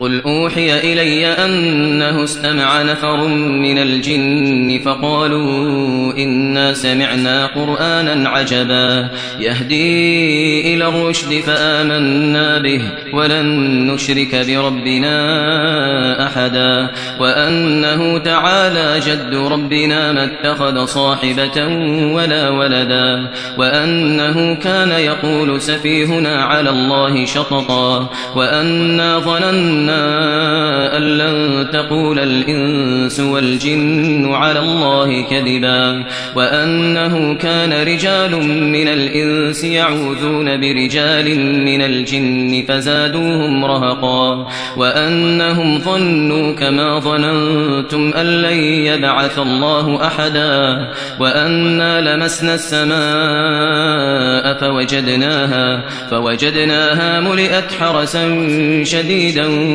قل أوحي إلي أنه استمع نفر من الجن فقالوا إنا سمعنا قرآنا عجبا يهدي إلى الرشد فآمنا به ولن نشرك بربنا أحدا وأنه تعالى جد ربنا ما اتخذ صاحبة ولا ولدا وأنه كان يقول سفيهنا على الله شططا وأنا ظننا أن لن تقول الإنس والجن على الله كذبا وأنه كان رجال من الإنس يعوذون برجال من الجن فزادوهم رهقا وأنهم ظنوا كما ظننتم أن لن يبعث الله أحدا وأنا لمسنا السماء فوجدناها, فوجدناها ملئت حرسا شديدا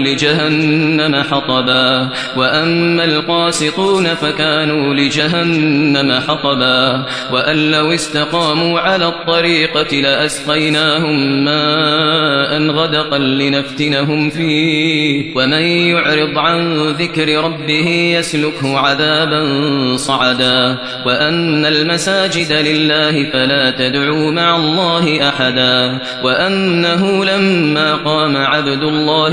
لجهنم حطبا وأما القاسطون فكانوا لجهنم حطبا. وأن لو استقاموا على الطريقة لأسقيناهم ماء غدقا لنفتنهم فيه. ومن يعرض عن ذكر ربه يسلكه عذابا صعدا. وأن المساجد لله فلا تدعوا مع الله أحدا. وأنه لما قام عبد الله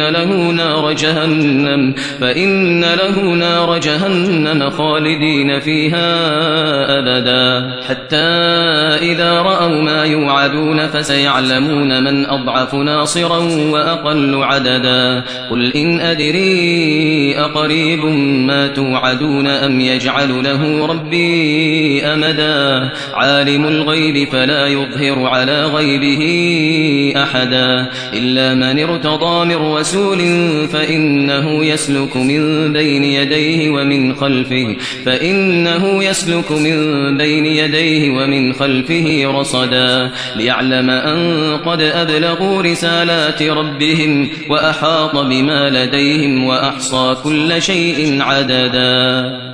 له نار جهنم فإن له نار جهنم خالدين فيها أبدا. حتى إذا رأوا ما يوعدون فسيعلمون من أضعف ناصرا وأقل عددا. قل إن أدري أقريب ما توعدون أم يجعل له ربي أمدا. عالم الغيب فلا يظهر على غيبه أحدا. إلا من ارتضى من رسول فإنه يسلك من بين يديه ومن خلفه فإنه يسلك من بين يديه ومن خلفه رصدا ليعلم أن قد أبلغوا رسالات ربهم وأحاط بما لديهم وأحصى كل شيء عددا.